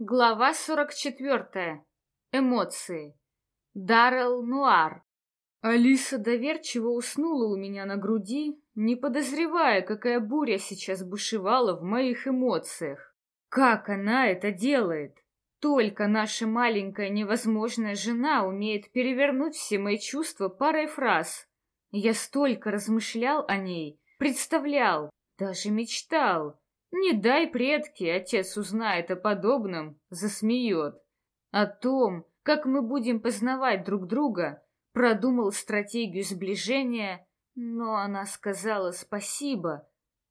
Глава 44. Эмоции. Даррел Нуар. Алиса доверчиво уснула у меня на груди, не подозревая, какая буря сейчас бушевала в моих эмоциях. Как она это делает? Только наша маленькая невозможная жена умеет перевернуть все мои чувства парой фраз. Я столько размышлял о ней, представлял, даже мечтал, не дай предки, отец узнает о подобном, засмеет. О том, как мы будем познавать друг друга, продумал стратегию сближения, но она сказала спасибо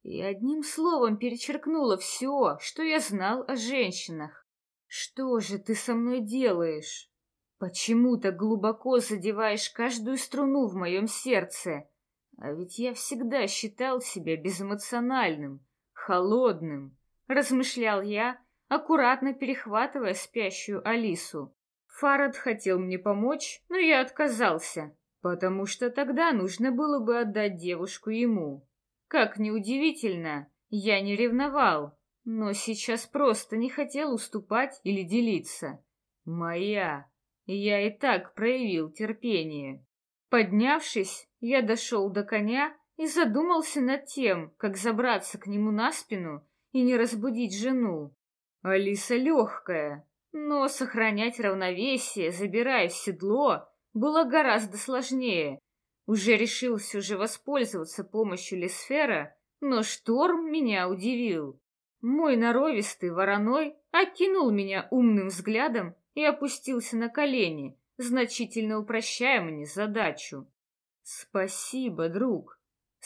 и одним словом перечеркнула все, что я знал о женщинах. Что же ты со мной делаешь? Почему так глубоко задеваешь каждую струну в моем сердце? А ведь я всегда считал себя безэмоциональным, холодным, размышлял я, аккуратно перехватывая спящую Алису. Фарад хотел мне помочь, но я отказался, потому что тогда нужно было бы отдать девушку ему. Как неудивительно, я не ревновал, но сейчас просто не хотел уступать или делиться. Моя. Я и так проявил терпение. Поднявшись, я дошел до коня и задумался над тем, как забраться к нему на спину и не разбудить жену. Алиса легкая, но сохранять равновесие, забирая седло, было гораздо сложнее. Уже решил все же воспользоваться помощью Лисфера, но шторм меня удивил. Мой норовистый вороной окинул меня умным взглядом и опустился на колени, значительно упрощая мне задачу. «Спасибо, друг», —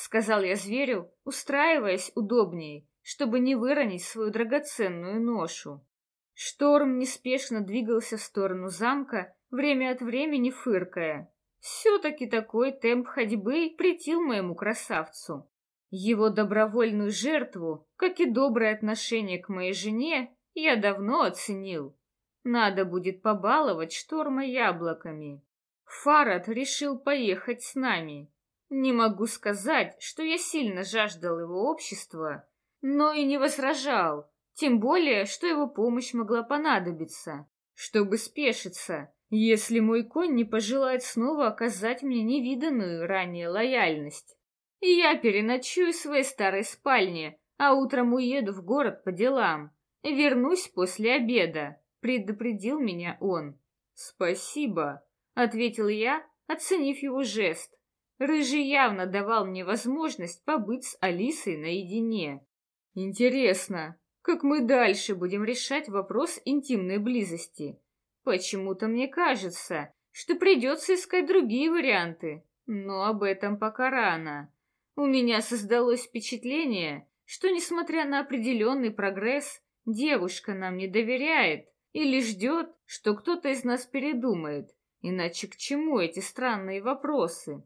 сказал я зверю, устраиваясь удобнее, чтобы не выронить свою драгоценную ношу. Шторм неспешно двигался в сторону замка, время от времени фыркая. Все-таки такой темп ходьбы притил моему красавцу. Его добровольную жертву, как и доброе отношение к моей жене, я давно оценил. Надо будет побаловать шторма яблоками. Фарад решил поехать с нами, не могу сказать, что я сильно жаждал его общества, но и не возражал, тем более, что его помощь могла понадобиться, чтобы спешиться, если мой конь не пожелает снова оказать мне невиданную ранее лояльность. И я переночую в своей старой спальне, а утром уеду в город по делам. Вернусь после обеда, предупредил меня он. Спасибо, ответил я, оценив его жест. Рыжий явно давал мне возможность побыть с Алисой наедине. Интересно, как мы дальше будем решать вопрос интимной близости? Почему-то мне кажется, что придется искать другие варианты, но об этом пока рано. У меня создалось впечатление, что, несмотря на определенный прогресс, девушка нам не доверяет или ждет, что кто-то из нас передумает. Иначе к чему эти странные вопросы?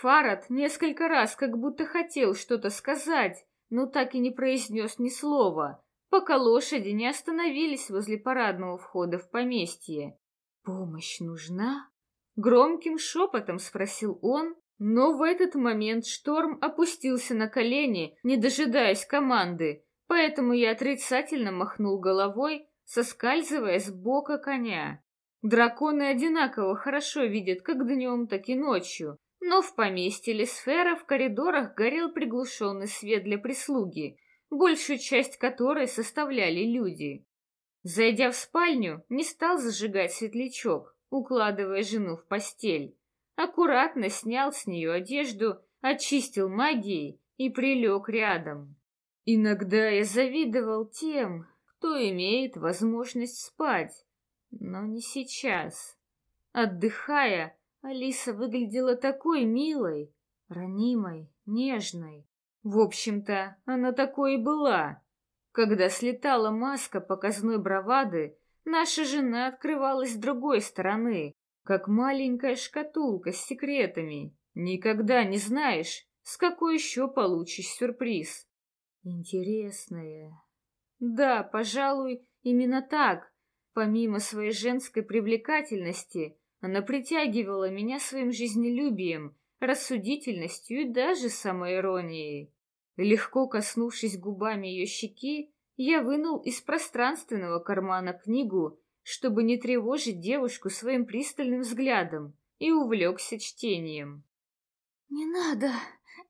Фарад несколько раз как будто хотел что-то сказать, но так и не произнес ни слова, пока лошади не остановились возле парадного входа в поместье. «Помощь нужна?» Громким шепотом спросил он, но в этот момент шторм опустился на колени, не дожидаясь команды, поэтому я отрицательно махнул головой, соскальзывая с бока коня. Драконы одинаково хорошо видят как днем, так и ночью, но в поместье Лисфера в коридорах горел приглушенный свет для прислуги, большую часть которой составляли люди. Зайдя в спальню, не стал зажигать светлячок, укладывая жену в постель. Аккуратно снял с нее одежду, очистил магией и прилег рядом. Иногда я завидовал тем, кто имеет возможность спать, но не сейчас. Отдыхая, Алиса выглядела такой милой, ранимой, нежной. В общем-то, она такой и была. Когда слетала маска показной бравады, наша жена открывалась с другой стороны, как маленькая шкатулка с секретами. Никогда не знаешь, с какой еще получишь сюрприз. Интересная. Да, пожалуй, именно так. Помимо своей женской привлекательности, она притягивала меня своим жизнелюбием, рассудительностью и даже самоиронией. Легко коснувшись губами ее щеки, я вынул из пространственного кармана книгу, чтобы не тревожить девушку своим пристальным взглядом, и увлекся чтением. «Не надо,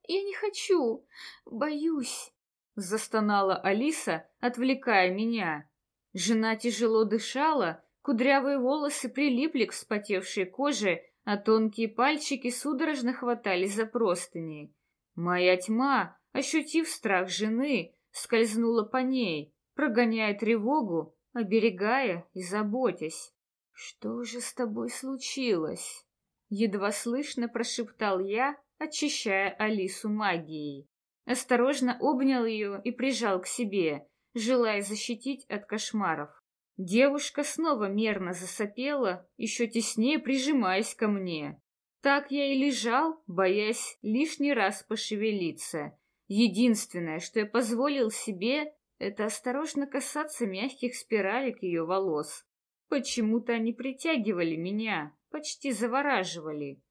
я не хочу, боюсь», — застонала Алиса, отвлекая меня. Жена тяжело дышала, кудрявые волосы прилипли к вспотевшей коже, а тонкие пальчики судорожно хватали за простыни. Моя тьма, ощутив страх жены, скользнула по ней, прогоняя тревогу, оберегая и заботясь. «Что же с тобой случилось?» Едва слышно прошептал я, очищая Алису магией. Осторожно обнял ее и прижал к себе, желая защитить от кошмаров. Девушка снова мерно засопела, еще теснее прижимаясь ко мне. Так я и лежал, боясь лишний раз пошевелиться. Единственное, что я позволил себе, это осторожно касаться мягких спиралек ее волос. Почему-то они притягивали меня, почти завораживали.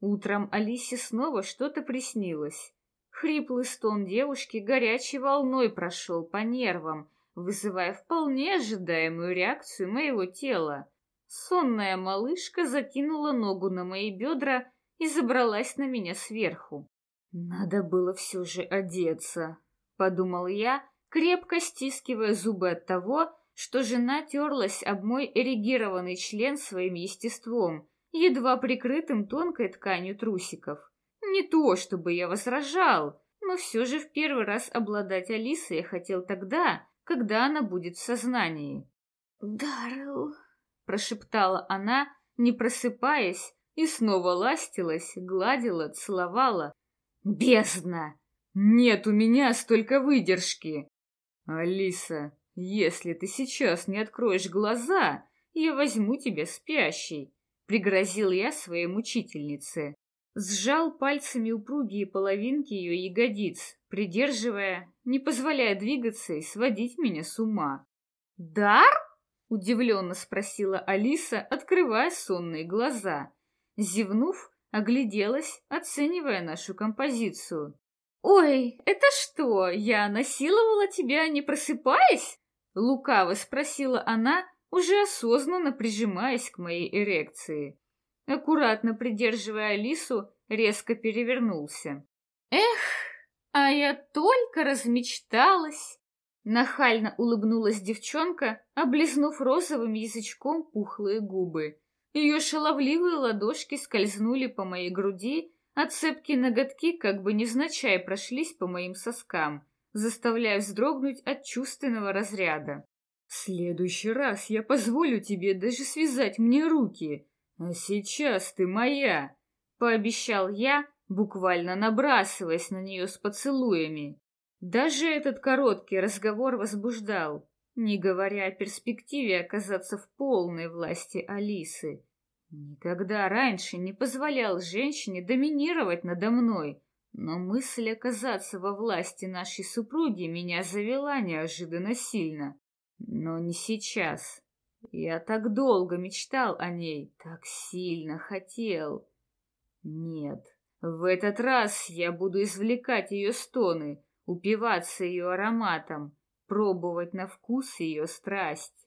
Утром Алисе снова что-то приснилось. Хриплый стон девушки горячей волной прошел по нервам, вызывая вполне ожидаемую реакцию моего тела. Сонная малышка закинула ногу на мои бедра и забралась на меня сверху. «Надо было все же одеться», — подумал я, крепко стискивая зубы от того, что жена терлась об мой эрегированный член своим естеством, едва прикрытым тонкой тканью трусиков. Не то, чтобы я возражал, но все же в первый раз обладать Алисой я хотел тогда, когда она будет в сознании. «Даррелл», — прошептала она, не просыпаясь, и снова ластилась, гладила, целовала. «Бездна! Нет у меня столько выдержки!» «Алиса, если ты сейчас не откроешь глаза, я возьму тебя спящей», — пригрозил я своей мучительнице сжал пальцами упругие половинки ее ягодиц, придерживая, не позволяя двигаться и сводить меня с ума. «Дар?» — удивленно спросила Алиса, открывая сонные глаза. Зевнув, огляделась, оценивая нашу композицию. «Ой, это что, я насиловала тебя, не просыпаясь?» Лукаво спросила она, уже осознанно прижимаясь к моей эрекции аккуратно придерживая Алису, резко перевернулся. «Эх, а я только размечталась!» Нахально улыбнулась девчонка, облизнув розовым язычком пухлые губы. Ее шаловливые ладошки скользнули по моей груди, а цепкие ноготки как бы невзначай прошлись по моим соскам, заставляя вздрогнуть от чувственного разряда. «В следующий раз я позволю тебе даже связать мне руки», «А сейчас ты моя!» — пообещал я, буквально набрасываясь на нее с поцелуями. Даже этот короткий разговор возбуждал, не говоря о перспективе оказаться в полной власти Алисы. Никогда раньше не позволял женщине доминировать надо мной, но мысль оказаться во власти нашей супруги меня завела неожиданно сильно. Но не сейчас. Я так долго мечтал о ней, так сильно хотел. Нет, в этот раз я буду извлекать ее стоны, упиваться ее ароматом, пробовать на вкус ее страсть.